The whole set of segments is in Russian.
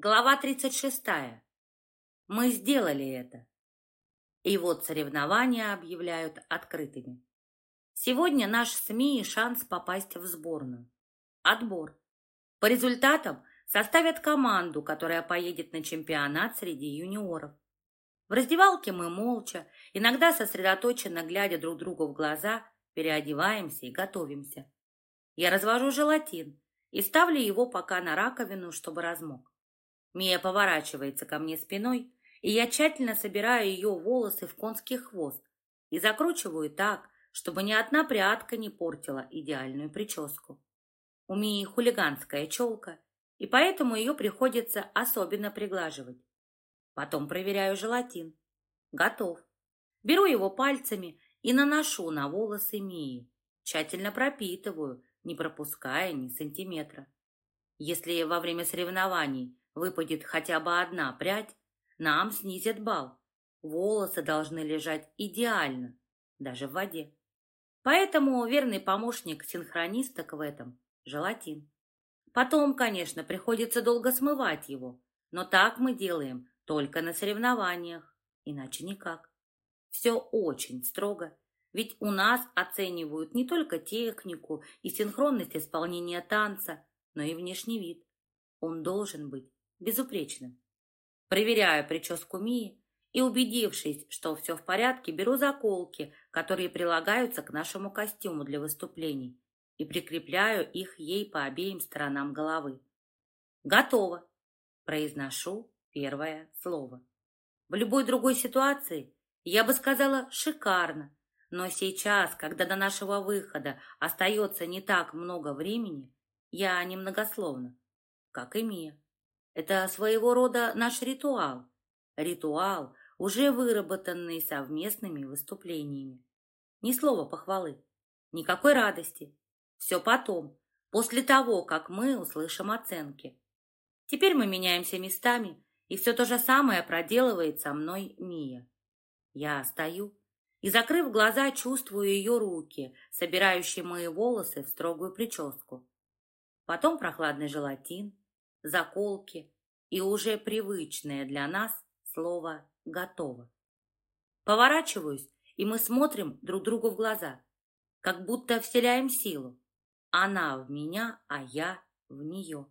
Глава 36. Мы сделали это. И вот соревнования объявляют открытыми. Сегодня наш СМИ шанс попасть в сборную. Отбор. По результатам составят команду, которая поедет на чемпионат среди юниоров. В раздевалке мы молча, иногда сосредоточенно глядя друг другу в глаза, переодеваемся и готовимся. Я развожу желатин и ставлю его пока на раковину, чтобы размок. Мия поворачивается ко мне спиной, и я тщательно собираю ее волосы в конский хвост и закручиваю так, чтобы ни одна прядка не портила идеальную прическу. У Мии хулиганская челка, и поэтому ее приходится особенно приглаживать. Потом проверяю желатин. Готов. Беру его пальцами и наношу на волосы Мии. Тщательно пропитываю, не пропуская ни сантиметра. Если во время соревнований выпадет хотя бы одна прядь, нам снизят бал. Волосы должны лежать идеально, даже в воде. Поэтому верный помощник синхронисток в этом – желатин. Потом, конечно, приходится долго смывать его, но так мы делаем только на соревнованиях, иначе никак. Все очень строго, ведь у нас оценивают не только технику и синхронность исполнения танца, но и внешний вид. Он должен быть безупречным. Проверяю прическу Мии и, убедившись, что все в порядке, беру заколки, которые прилагаются к нашему костюму для выступлений, и прикрепляю их ей по обеим сторонам головы. «Готово!» – произношу первое слово. В любой другой ситуации я бы сказала «шикарно», но сейчас, когда до нашего выхода остается не так много времени, я немногословна, как и Мия. Это своего рода наш ритуал. Ритуал, уже выработанный совместными выступлениями. Ни слова похвалы, никакой радости. Все потом, после того, как мы услышим оценки. Теперь мы меняемся местами, и все то же самое проделывает со мной Мия. Я стою и, закрыв глаза, чувствую ее руки, собирающие мои волосы в строгую прическу. Потом прохладный желатин, заколки и уже привычное для нас слово «готово». Поворачиваюсь, и мы смотрим друг другу в глаза, как будто вселяем силу. Она в меня, а я в нее.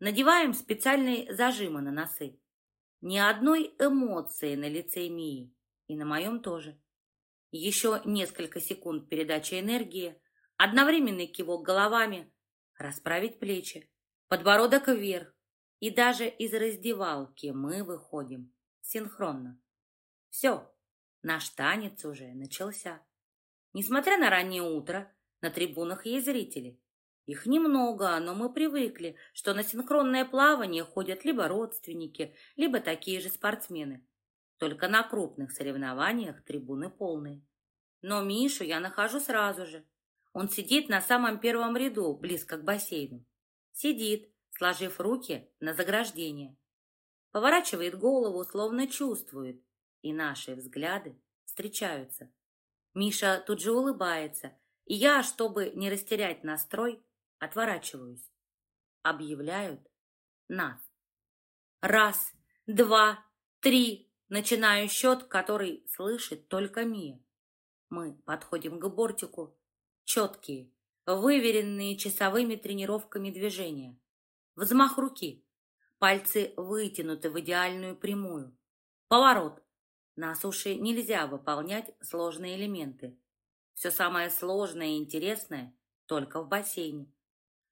Надеваем специальные зажимы на носы. Ни одной эмоции на лице Мии, и на моем тоже. Еще несколько секунд передачи энергии, одновременный кивок головами, расправить плечи, подбородок вверх, и даже из раздевалки мы выходим синхронно. Все, наш танец уже начался. Несмотря на раннее утро, на трибунах есть зрители. Их немного, но мы привыкли, что на синхронное плавание ходят либо родственники, либо такие же спортсмены. Только на крупных соревнованиях трибуны полные. Но Мишу я нахожу сразу же. Он сидит на самом первом ряду, близко к бассейну. Сидит, сложив руки на заграждение. Поворачивает голову, словно чувствует, и наши взгляды встречаются. Миша тут же улыбается, и я, чтобы не растерять настрой, отворачиваюсь. Объявляют нас. Раз, два, три. Начинаю счет, который слышит только Мия. Мы подходим к бортику. Четкие, выверенные часовыми тренировками движения. Взмах руки. Пальцы вытянуты в идеальную прямую. Поворот. На суше нельзя выполнять сложные элементы. Все самое сложное и интересное только в бассейне.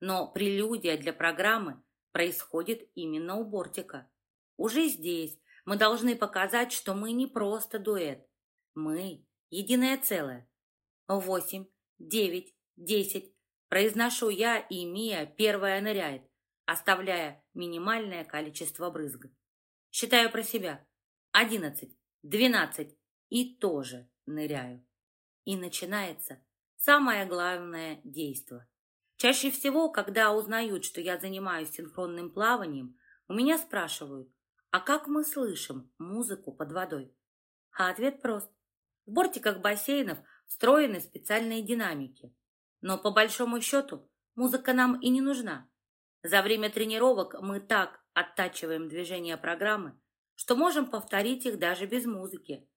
Но прелюдия для программы происходит именно у бортика. Уже здесь мы должны показать, что мы не просто дуэт. Мы – единое целое. Восемь, девять, десять. Произношу я, и Мия первая ныряет оставляя минимальное количество брызг. Считаю про себя. Одиннадцать, двенадцать и тоже ныряю. И начинается самое главное действо. Чаще всего, когда узнают, что я занимаюсь синхронным плаванием, у меня спрашивают, а как мы слышим музыку под водой? А ответ прост. В бортиках бассейнов встроены специальные динамики. Но по большому счету музыка нам и не нужна. За время тренировок мы так оттачиваем движения программы, что можем повторить их даже без музыки.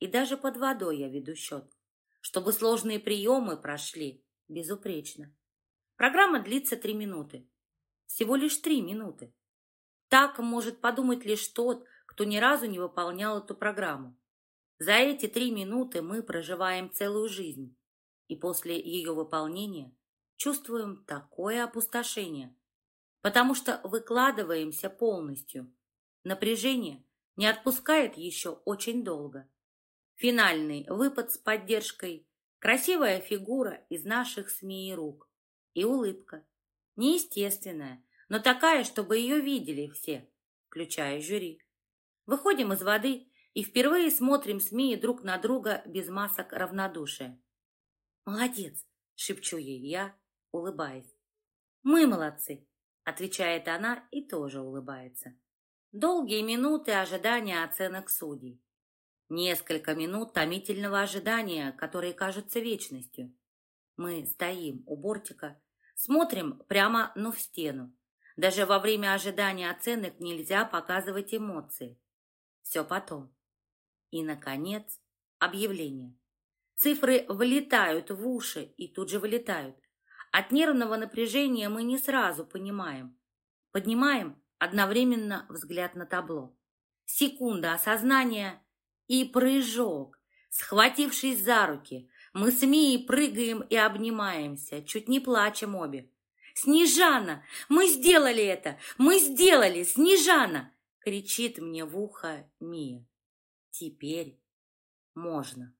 И даже под водой я веду счет, чтобы сложные приемы прошли безупречно. Программа длится три минуты. Всего лишь три минуты. Так может подумать лишь тот, кто ни разу не выполнял эту программу. За эти три минуты мы проживаем целую жизнь, и после ее выполнения чувствуем такое опустошение, потому что выкладываемся полностью. Напряжение не отпускает еще очень долго. Финальный выпад с поддержкой, красивая фигура из наших СМИ и рук и улыбка. Неестественная, но такая, чтобы ее видели все, включая жюри. Выходим из воды и впервые смотрим СМИ друг на друга без масок равнодушия. «Молодец!» — шепчу ей я, улыбаясь. «Мы молодцы!» — отвечает она и тоже улыбается. Долгие минуты ожидания оценок судей. Несколько минут томительного ожидания, которые кажутся вечностью. Мы стоим у бортика, смотрим прямо, но в стену. Даже во время ожидания оценок нельзя показывать эмоции. Все потом. И, наконец, объявление. Цифры влетают в уши и тут же вылетают. От нервного напряжения мы не сразу понимаем. Поднимаем одновременно взгляд на табло. Секунда осознания и прыжок. Схватившись за руки, мы с Мией прыгаем и обнимаемся, чуть не плачем обе. «Снежана! Мы сделали это! Мы сделали! Снежана!» кричит мне в ухо Мия. Теперь можно.